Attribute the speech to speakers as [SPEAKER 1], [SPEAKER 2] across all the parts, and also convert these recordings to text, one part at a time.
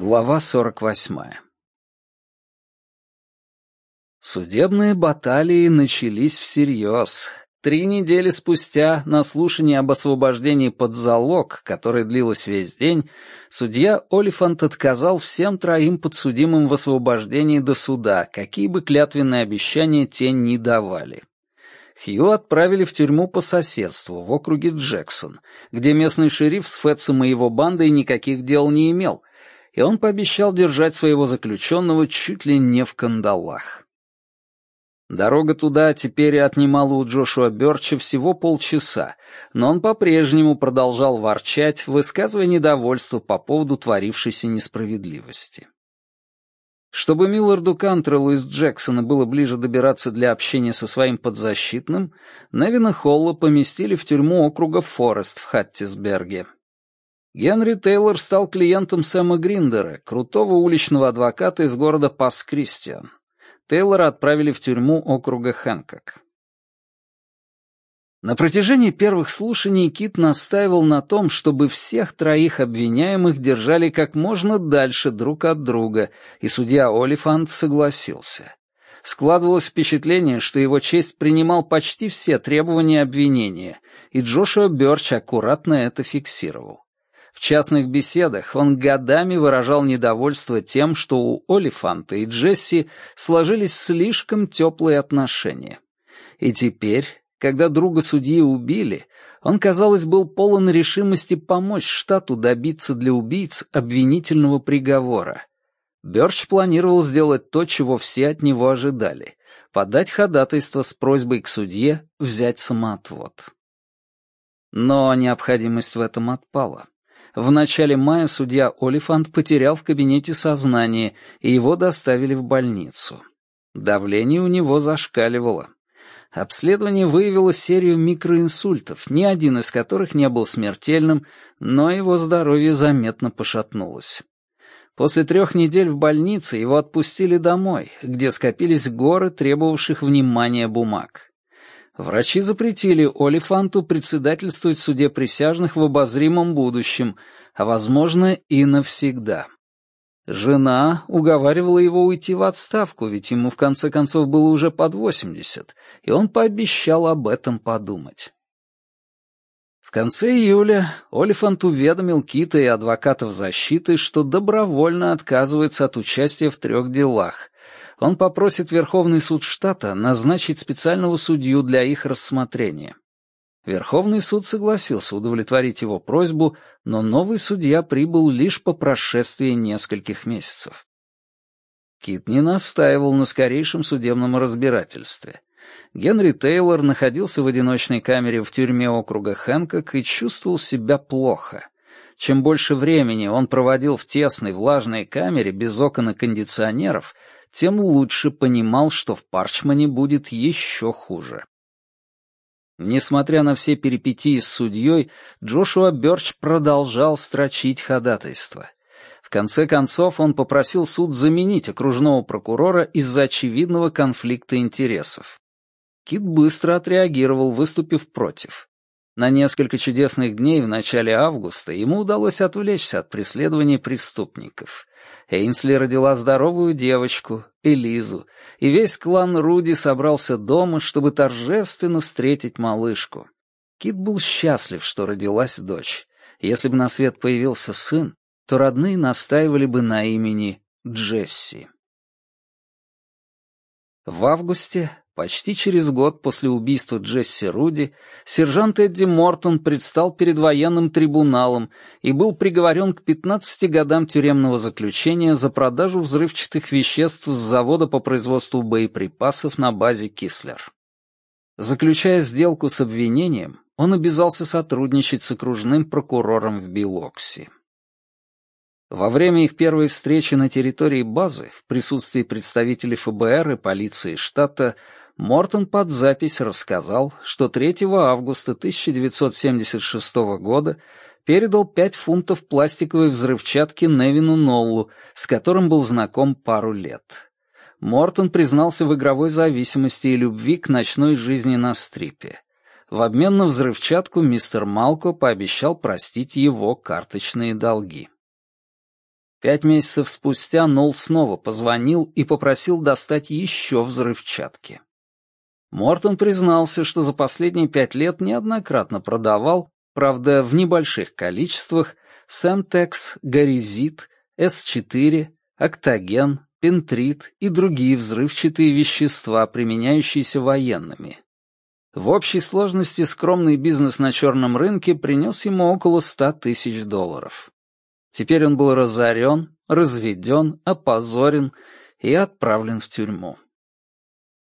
[SPEAKER 1] Глава 48. Судебные баталии начались всерьез. Три недели спустя, на слушании об освобождении под залог, которое длилось весь день, судья Олифант отказал всем троим подсудимым в освобождении до суда, какие бы клятвенные обещания те ни давали. Хью отправили в тюрьму по соседству, в округе Джексон, где местный шериф с Фетсом и его бандой никаких дел не имел, и он пообещал держать своего заключенного чуть ли не в кандалах. Дорога туда теперь отнимала у Джошуа Бёрча всего полчаса, но он по-прежнему продолжал ворчать, высказывая недовольство по поводу творившейся несправедливости. Чтобы Милларду Кантреллу из Джексона было ближе добираться для общения со своим подзащитным, Невина Холла поместили в тюрьму округа Форест в Хаттисберге. Генри Тейлор стал клиентом Сэма Гриндера, крутого уличного адвоката из города Пас-Кристиан. Тейлора отправили в тюрьму округа Хэнкок. На протяжении первых слушаний Кит настаивал на том, чтобы всех троих обвиняемых держали как можно дальше друг от друга, и судья Олифант согласился. Складывалось впечатление, что его честь принимал почти все требования обвинения, и Джошуа Бёрч аккуратно это фиксировал. В частных беседах он годами выражал недовольство тем, что у Олифанта и Джесси сложились слишком теплые отношения. И теперь, когда друга судьи убили, он, казалось, был полон решимости помочь штату добиться для убийц обвинительного приговора. Бёрч планировал сделать то, чего все от него ожидали — подать ходатайство с просьбой к судье взять самоотвод. Но необходимость в этом отпала. В начале мая судья Олифант потерял в кабинете сознание, и его доставили в больницу. Давление у него зашкаливало. Обследование выявило серию микроинсультов, ни один из которых не был смертельным, но его здоровье заметно пошатнулось. После трех недель в больнице его отпустили домой, где скопились горы требовавших внимания бумаг. Врачи запретили Олифанту председательствовать в суде присяжных в обозримом будущем, а, возможно, и навсегда. Жена уговаривала его уйти в отставку, ведь ему в конце концов было уже под 80, и он пообещал об этом подумать. В конце июля Олифант уведомил Кита и адвокатов защиты, что добровольно отказывается от участия в трех делах, он попросит Верховный суд штата назначить специального судью для их рассмотрения. Верховный суд согласился удовлетворить его просьбу, но новый судья прибыл лишь по прошествии нескольких месяцев. Кит не настаивал на скорейшем судебном разбирательстве. Генри Тейлор находился в одиночной камере в тюрьме округа Хэнкок и чувствовал себя плохо. Чем больше времени он проводил в тесной влажной камере без окон и кондиционеров, тем лучше понимал, что в Парчмане будет еще хуже. Несмотря на все перипетии с судьей, Джошуа Бёрч продолжал строчить ходатайство. В конце концов он попросил суд заменить окружного прокурора из-за очевидного конфликта интересов. Кит быстро отреагировал, выступив против. На несколько чудесных дней в начале августа ему удалось отвлечься от преследования преступников. Эйнсли родила здоровую девочку, Элизу, и весь клан Руди собрался дома, чтобы торжественно встретить малышку. Кит был счастлив, что родилась дочь. Если бы на свет появился сын, то родные настаивали бы на имени Джесси. В августе Почти через год после убийства Джесси Руди сержант Эдди Мортон предстал перед военным трибуналом и был приговорен к 15 годам тюремного заключения за продажу взрывчатых веществ с завода по производству боеприпасов на базе Кислер. Заключая сделку с обвинением, он обязался сотрудничать с окружным прокурором в Билокси. Во время их первой встречи на территории базы, в присутствии представителей ФБР и полиции штата, Мортон под запись рассказал, что 3 августа 1976 года передал 5 фунтов пластиковой взрывчатки Невину Ноллу, с которым был знаком пару лет. Мортон признался в игровой зависимости и любви к ночной жизни на стрипе. В обмен на взрывчатку мистер Малко пообещал простить его карточные долги. Пять месяцев спустя Нолл снова позвонил и попросил достать еще взрывчатки. Мортон признался, что за последние пять лет неоднократно продавал, правда, в небольших количествах, Сентекс, Горизит, С4, Октоген, Пентрит и другие взрывчатые вещества, применяющиеся военными. В общей сложности скромный бизнес на черном рынке принес ему около ста тысяч долларов. Теперь он был разорен, разведен, опозорен и отправлен в тюрьму.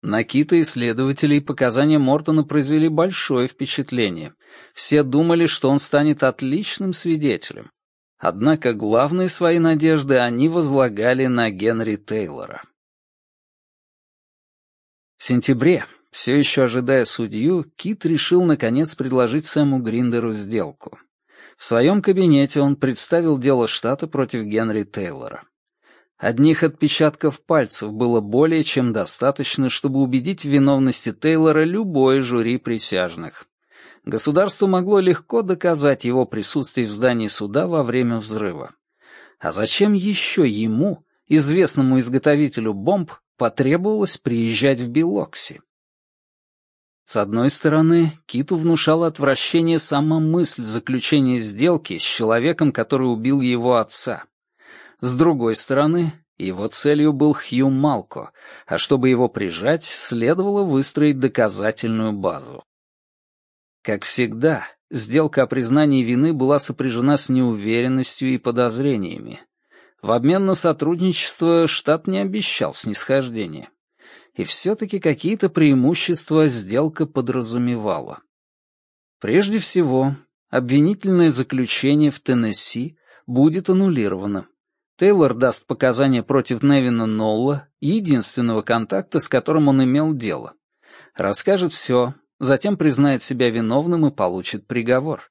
[SPEAKER 1] На Кита исследователей показания Мортона произвели большое впечатление. Все думали, что он станет отличным свидетелем. Однако главные свои надежды они возлагали на Генри Тейлора. В сентябре, все еще ожидая судью, Кит решил наконец предложить Сэму Гриндеру сделку. В своем кабинете он представил дело штата против Генри Тейлора. Одних отпечатков пальцев было более чем достаточно, чтобы убедить в виновности Тейлора любое жюри присяжных. Государство могло легко доказать его присутствие в здании суда во время взрыва. А зачем еще ему, известному изготовителю бомб, потребовалось приезжать в Белокси? С одной стороны, Киту внушала отвращение сама мысль заключения сделки с человеком, который убил его отца. С другой стороны, его целью был Хью Малко, а чтобы его прижать, следовало выстроить доказательную базу. Как всегда, сделка о признании вины была сопряжена с неуверенностью и подозрениями. В обмен на сотрудничество штат не обещал снисхождения. И все-таки какие-то преимущества сделка подразумевала. Прежде всего, обвинительное заключение в Теннесси будет аннулировано. Тейлор даст показания против Невина Нолла, единственного контакта, с которым он имел дело. Расскажет все, затем признает себя виновным и получит приговор.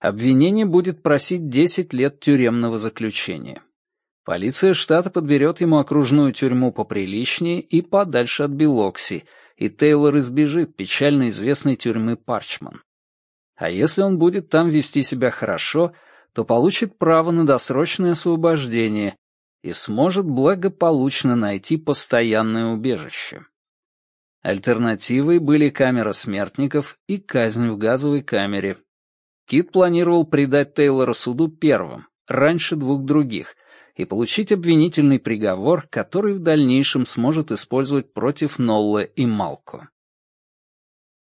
[SPEAKER 1] Обвинение будет просить 10 лет тюремного заключения. Полиция штата подберет ему окружную тюрьму поприличнее и подальше от Белокси, и Тейлор избежит печально известной тюрьмы Парчман. А если он будет там вести себя хорошо — то получит право на досрочное освобождение и сможет благополучно найти постоянное убежище. Альтернативой были камера смертников и казнь в газовой камере. Кит планировал предать Тейлора суду первым, раньше двух других, и получить обвинительный приговор, который в дальнейшем сможет использовать против Нолла и Малко.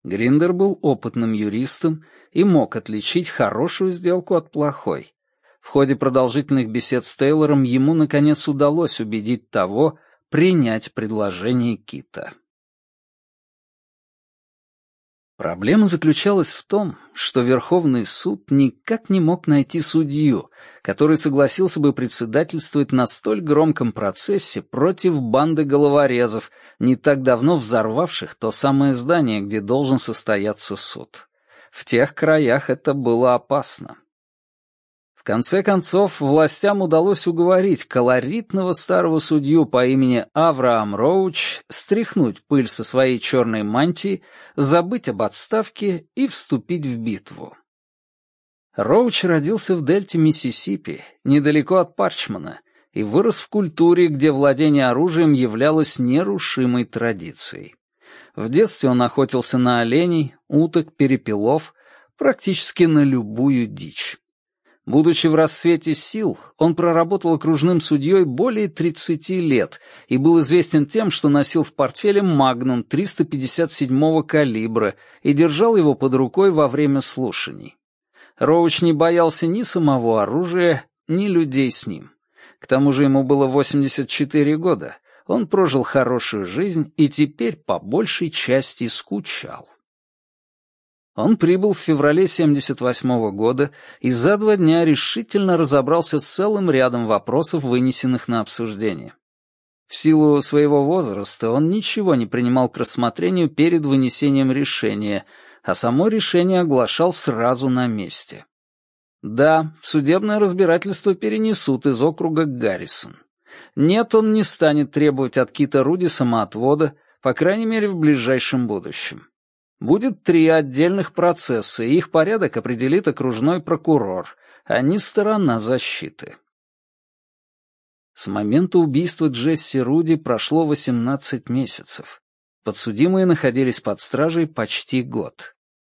[SPEAKER 1] Гриндер был опытным юристом и мог отличить хорошую сделку от плохой. В ходе продолжительных бесед с Тейлором ему, наконец, удалось убедить того принять предложение Кита. Проблема заключалась в том, что Верховный суд никак не мог найти судью, который согласился бы председательствовать на столь громком процессе против банды головорезов, не так давно взорвавших то самое здание, где должен состояться суд. В тех краях это было опасно конце концов, властям удалось уговорить колоритного старого судью по имени Авраам Роуч стряхнуть пыль со своей черной мантии, забыть об отставке и вступить в битву. Роуч родился в дельте Миссисипи, недалеко от Парчмана, и вырос в культуре, где владение оружием являлось нерушимой традицией. В детстве он охотился на оленей, уток, перепелов, практически на любую дичь. Будучи в расцвете сил, он проработал окружным судьей более 30 лет и был известен тем, что носил в портфеле «Магнум» 357-го калибра и держал его под рукой во время слушаний. Роуч не боялся ни самого оружия, ни людей с ним. К тому же ему было 84 года, он прожил хорошую жизнь и теперь по большей части скучал. Он прибыл в феврале 78 -го года и за два дня решительно разобрался с целым рядом вопросов, вынесенных на обсуждение. В силу своего возраста он ничего не принимал к рассмотрению перед вынесением решения, а само решение оглашал сразу на месте. Да, судебное разбирательство перенесут из округа Гаррисон. Нет, он не станет требовать от Кита Руди самоотвода, по крайней мере, в ближайшем будущем. Будет три отдельных процесса, и их порядок определит окружной прокурор, а не сторона защиты. С момента убийства Джесси Руди прошло 18 месяцев. Подсудимые находились под стражей почти год.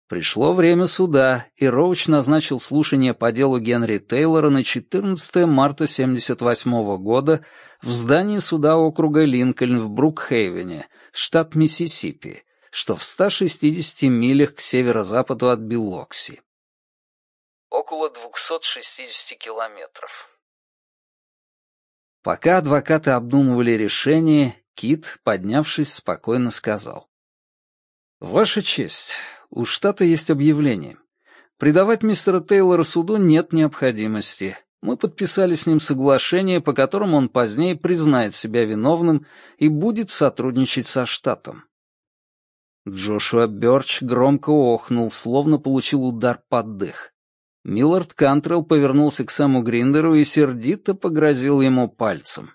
[SPEAKER 1] Пришло время суда, и Роуч назначил слушание по делу Генри Тейлора на 14 марта 1978 года в здании суда округа Линкольн в Брукхейвене, штат Миссисипи, что в 160 милях к северо-западу от Билокси. Около 260 километров. Пока адвокаты обдумывали решение, Кит, поднявшись, спокойно сказал. «Ваша честь, у штата есть объявление. Предавать мистера Тейлора суду нет необходимости. Мы подписали с ним соглашение, по которому он позднее признает себя виновным и будет сотрудничать со штатом. Джошуа Бёрч громко охнул, словно получил удар под дых. Миллард Кантрелл повернулся к Сэму Гриндеру и сердито погрозил ему пальцем.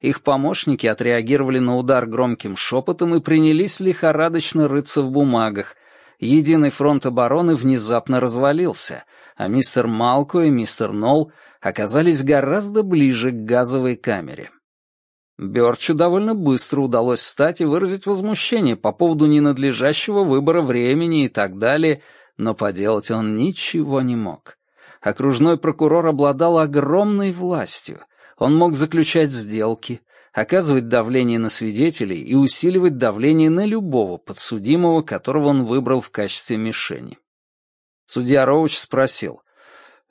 [SPEAKER 1] Их помощники отреагировали на удар громким шепотом и принялись лихорадочно рыться в бумагах. Единый фронт обороны внезапно развалился, а мистер Малко и мистер Нолл оказались гораздо ближе к газовой камере. Бёрчу довольно быстро удалось встать и выразить возмущение по поводу ненадлежащего выбора времени и так далее, но поделать он ничего не мог. Окружной прокурор обладал огромной властью. Он мог заключать сделки, оказывать давление на свидетелей и усиливать давление на любого подсудимого, которого он выбрал в качестве мишени. Судья Роуч спросил,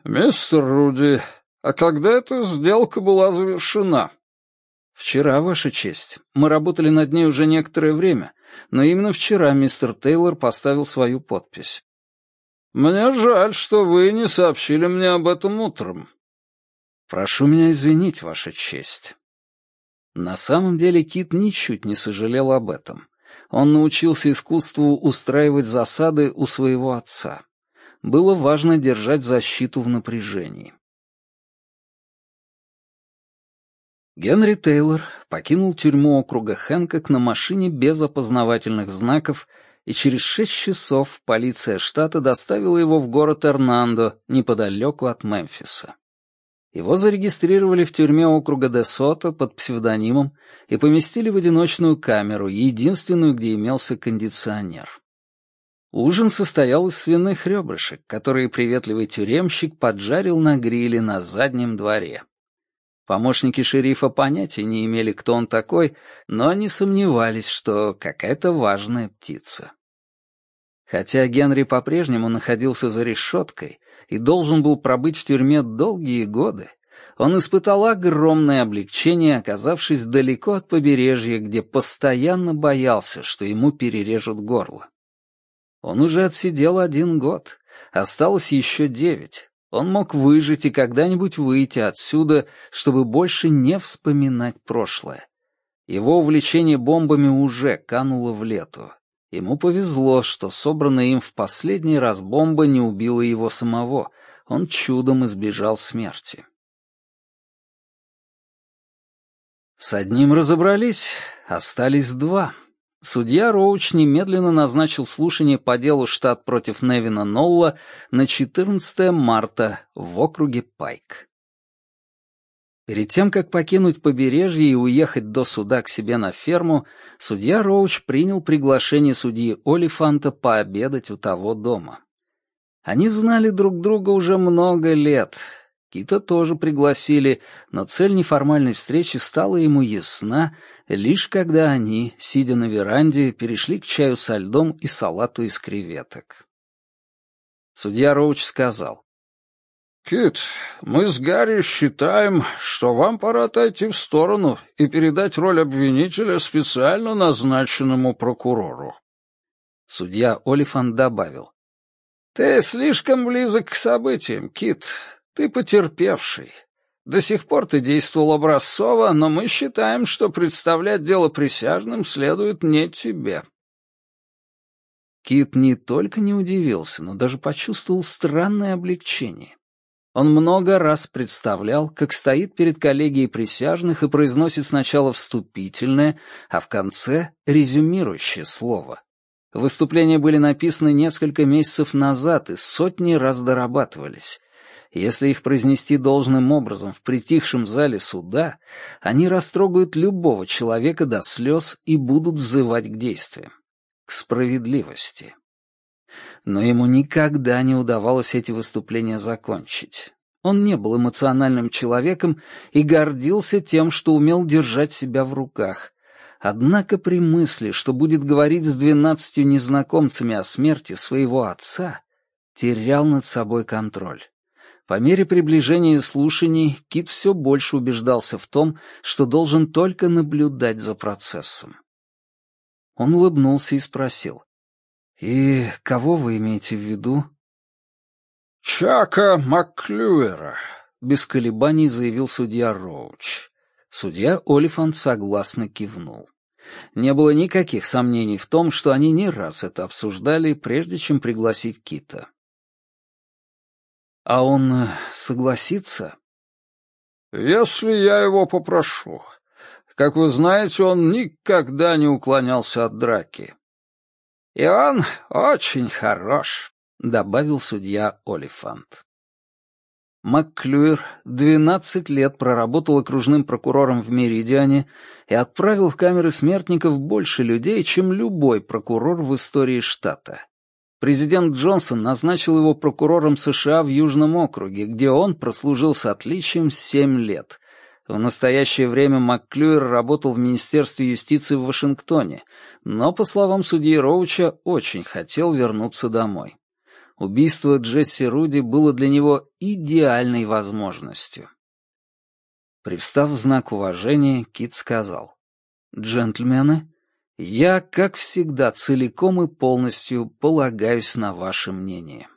[SPEAKER 1] «Мистер Руди, а когда эта сделка была завершена?» «Вчера, Ваша честь. Мы работали над ней уже некоторое время, но именно вчера мистер Тейлор поставил свою подпись». «Мне жаль, что вы не сообщили мне об этом утром». «Прошу меня извинить, Ваша честь». На самом деле Кит ничуть не сожалел об этом. Он научился искусству устраивать засады у своего отца. Было важно держать защиту в напряжении. Генри Тейлор покинул тюрьму округа Хэнкок на машине без опознавательных знаков, и через шесть часов полиция штата доставила его в город Эрнандо, неподалеку от Мемфиса. Его зарегистрировали в тюрьме округа де Сото под псевдонимом и поместили в одиночную камеру, единственную, где имелся кондиционер. Ужин состоял из свиных ребрышек, которые приветливый тюремщик поджарил на гриле на заднем дворе. Помощники шерифа понятия не имели, кто он такой, но они сомневались, что какая-то важная птица. Хотя Генри по-прежнему находился за решеткой и должен был пробыть в тюрьме долгие годы, он испытал огромное облегчение, оказавшись далеко от побережья, где постоянно боялся, что ему перережут горло. Он уже отсидел один год, осталось еще девять, он мог выжить и когда-нибудь выйти отсюда, чтобы больше не вспоминать прошлое. Его увлечение бомбами уже кануло в лету. Ему повезло, что собранная им в последний раз бомба не убила его самого. Он чудом избежал смерти. С одним разобрались, остались два — Судья Роуч немедленно назначил слушание по делу штат против Невина Нолла на 14 марта в округе Пайк. Перед тем, как покинуть побережье и уехать до суда к себе на ферму, судья Роуч принял приглашение судьи Олифанта пообедать у того дома. Они знали друг друга уже много лет, Кита тоже пригласили, но цель неформальной встречи стала ему ясна, лишь когда они, сидя на веранде, перешли к чаю со льдом и салату из креветок. Судья Роуч сказал. «Кит, мы с Гарри считаем, что вам пора отойти в сторону и передать роль обвинителя специально назначенному прокурору». Судья Олифан добавил. «Ты слишком близок к событиям, Кит. Ты потерпевший. До сих пор ты действовал образцово, но мы считаем, что представлять дело присяжным следует не тебе». Кит не только не удивился, но даже почувствовал странное облегчение. Он много раз представлял, как стоит перед коллегией присяжных и произносит сначала вступительное, а в конце — резюмирующее слово. Выступления были написаны несколько месяцев назад и сотни раз дорабатывались Если их произнести должным образом в притихшем зале суда, они растрогают любого человека до слез и будут взывать к действиям, к справедливости. Но ему никогда не удавалось эти выступления закончить. Он не был эмоциональным человеком и гордился тем, что умел держать себя в руках. Однако при мысли, что будет говорить с двенадцатью незнакомцами о смерти своего отца, терял над собой контроль. По мере приближения слушаний Кит все больше убеждался в том, что должен только наблюдать за процессом. Он улыбнулся и спросил. «И кого вы имеете в виду?»
[SPEAKER 2] «Чака Макклюера», — без колебаний заявил судья Роуч.
[SPEAKER 1] Судья Олифант согласно кивнул. Не было никаких сомнений в том, что они не раз это обсуждали, прежде чем пригласить Кита. А он э, согласится?
[SPEAKER 2] Если я его попрошу. Как вы знаете, он никогда не уклонялся от драки. И он очень хорош, добавил судья Олифант.
[SPEAKER 1] МакКлюер 12 лет проработал окружным прокурором в Меридиане и отправил в камеры смертников больше людей, чем любой прокурор в истории штата. Президент Джонсон назначил его прокурором США в Южном округе, где он прослужил с отличием семь лет. В настоящее время МакКлюер работал в Министерстве юстиции в Вашингтоне, но, по словам судьи Роуча, очень хотел вернуться домой. Убийство Джесси Руди было для него идеальной возможностью. Привстав в знак уважения, Кит сказал, «Джентльмены, я, как всегда, целиком и полностью полагаюсь на ваше мнение.